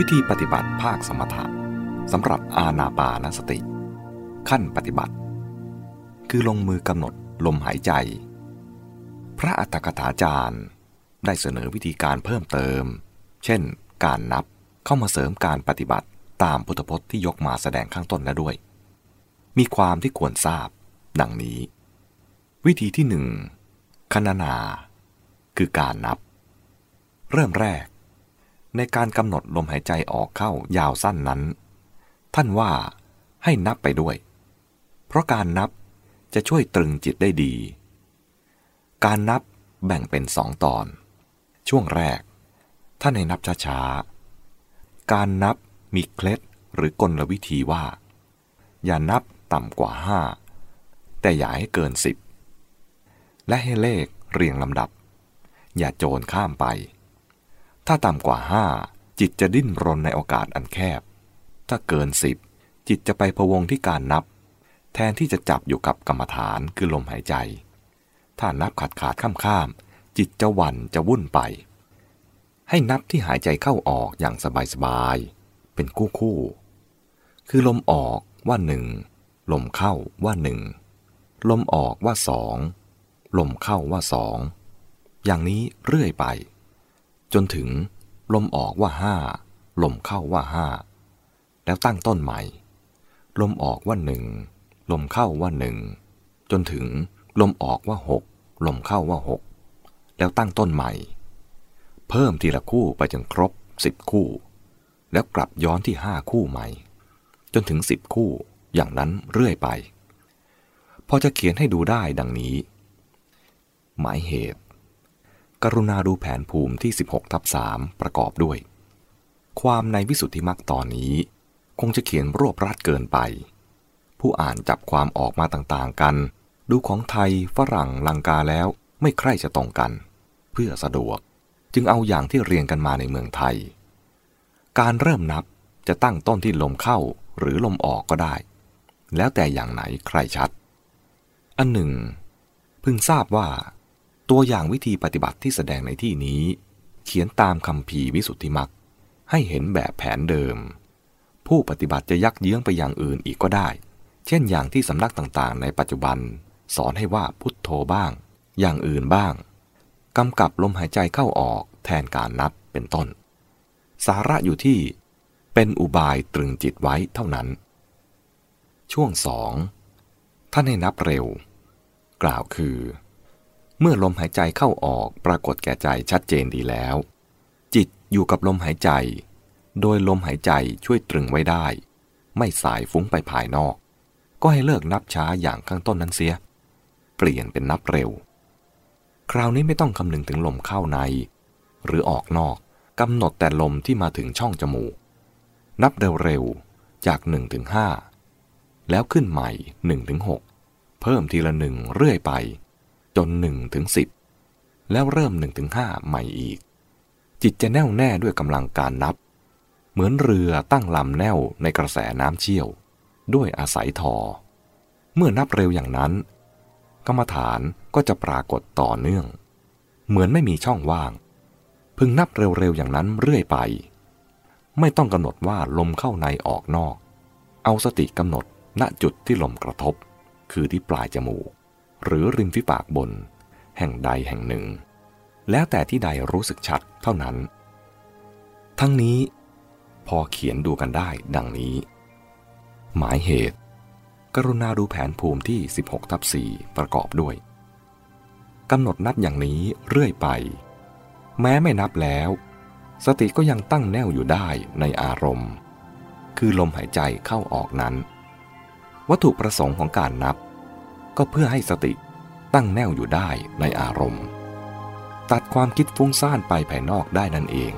วิธีปฏิบัติภาคสมถะสำหรับอาณาปานสติ ขั้นปฏิบัติ คือลงมือกำหนดลมหายใจ พระอัตถกถาจารย์ได้เสนอวิธีการเพิ่มเติม เช่น การนับเข้ามาเสริมการปฏิบัติตามพุทธพจน์ที่ยกมาแสดงข้างต้นแล้วด้วย มีความที่ควรทราบ ดังนี้ วิธีที่หนึ่งคณนา คือการนับ เริ่มแรก ในการกำหนดลมหายใจออกเข้ายาวสั้นนั้น ท่านว่าให้นับไปด้วย เพราะการนับจะช่วยตรึงจิตได้ดี การนับแบ่งเป็นสองตอน ช่วงแรก ท่านให้นับช้าๆ การนับมีเคล็ดหรือกลวิธีว่า อย่านับต่ำกว่าห้าแต่อย่าให้เกินสิบและให้เลขเรียงลำดับ อย่าโจรข้ามไป ถ้าต่ำกว่าห้าจิตจะดิ้นรนในโอกาสอันแคบ ถ้าเกินสิบจิตจะไปพวงที่การนับ แทนที่จะจับอยู่กับกรรมฐานคือลมหายใจ ถ้านับขาดขาดข้ามข้าม จิตจะวันจะวุ่นไป ให้นับที่หายใจเข้าออกอย่างสบายๆเป็นคู่คู่คือลมออกว่าหนึ่งลมเข้าว่าหนึ่งลมออกว่าสองลมเข้าว่าสองอย่างนี้เรื่อยไป จนถึง ลมออกว่าห้าลมเข้าว่าห้าแล้วตั้งต้นใหม่ ลมออกว่าหนึ่งลมเข้าว่าหนึ่งจนถึงลมออกว่าหกลมเข้าว่าหกแล้วตั้งต้นใหม่ เพิ่มทีละคู่ไปจนครบสิบคู่ แล้วกลับย้อนที่ห้าคู่ใหม่ จนถึงสิบคู่อย่างนั้นเรื่อยไป พอจะเขียนให้ดูได้ดังนี้ หมายเหตุ กรุณาดูแผนภูมิที่ 16ทับ3ประกอบด้วย ความในวิสุทธิมรรคตอนนี้ คงจะเขียนรวบรัดเกินไป ผู้อ่านจับความออกมาต่างๆกัน ดูของไทยฝรั่งลังกาแล้วไม่ใคร่จะตรงกัน เพื่อสะดวกจึงเอาอย่างที่เรียนกันมาในเมืองไทย การเริ่มนับจะตั้งต้นที่ลมเข้าหรือลมออกก็ได้ แล้วแต่อย่างไหนใครชัด อันหนึ่ง พึงทราบว่า ตัวอย่างวิธีปฏิบัติที่แสดงในที่นี้ เขียนตามคำพีวิสุทธิมักให้เห็นแบบแผนเดิม ผู้ปฏิบัติจะยักเยื้องไปอย่างอื่นอีกก็ได้ เช่นอย่างที่สำนักต่างๆ ในปัจจุบัน สอนให้ว่าพุทโธบ้าง อย่างอื่นบ้างกำกับลมหายใจเข้าออกแทนการนับเป็นต้น สาระอยู่ที่เป็นอุบายตรึงจิตไว้เท่านั้น ช่วงสองท่านให้นับเร็ว กล่าวคือ เมื่อลมหายใจเข้าออกปรากฏแก่ใจชัดเจนดีแล้ว จิตอยู่กับลมหายใจ โดยลมหายใจช่วยตรึงไว้ได้ ไม่สายฟุ้งไปภายนอก ก็ให้เลิกนับช้าอย่างข้างต้นนั้นเสีย เปลี่ยนเป็นนับเร็ว คราวนี้ไม่ต้องคำนึงถึงลมเข้าใน หรือออกนอกกำหนดแต่ลมที่มาถึงช่องจมูก นับเร็วๆจาก1ถึง5แล้วขึ้นใหม่1ถึง6เพิ่มทีละหนึ่งเรื่อยไป จน1ถึง10 แล้วเริ่ม1ถึง5ใหม่อีก จิตจะแน่วแน่ด้วยกำลังการนับ เหมือนเรือตั้งลำแน่วในกระแสน้ำเชี่ยว ด้วยอาศัยทอ เมื่อนับเร็วอย่างนั้น กรรมฐานก็จะปรากฏต่อเนื่อง เหมือนไม่มีช่องว่าง พึงนับเร็วๆอย่างนั้นเรื่อยไป ไม่ต้องกำหนดว่าลมเข้าในออกนอก เอาสติกำหนดณจุดที่ลมกระทบ คือที่ปลายจมูก หรือริมฝีปากบน แห่งใดแห่งหนึ่ง แล้วแต่ที่ใดรู้สึกชัดเท่านั้น ทั้งนี้พอเขียนดูกันได้ดังนี้ หมายเหตุ กรุณาดูแผนภูมิที่ 16ทับ4ประกอบด้วยกำหนดนับอย่างนี้เรื่อยไป แม้ไม่นับแล้ว สติก็ยังตั้งแน่วอยู่ได้ในอารมณ์ คือลมหายใจเข้าออกนั้น วัตถุประสงค์ของการนับ ก็เพื่อให้สติตั้งแน่วอยู่ได้ในอารมณ์ ตัดความคิดฟุ้งซ่านไปภายนอกได้นั่นเอง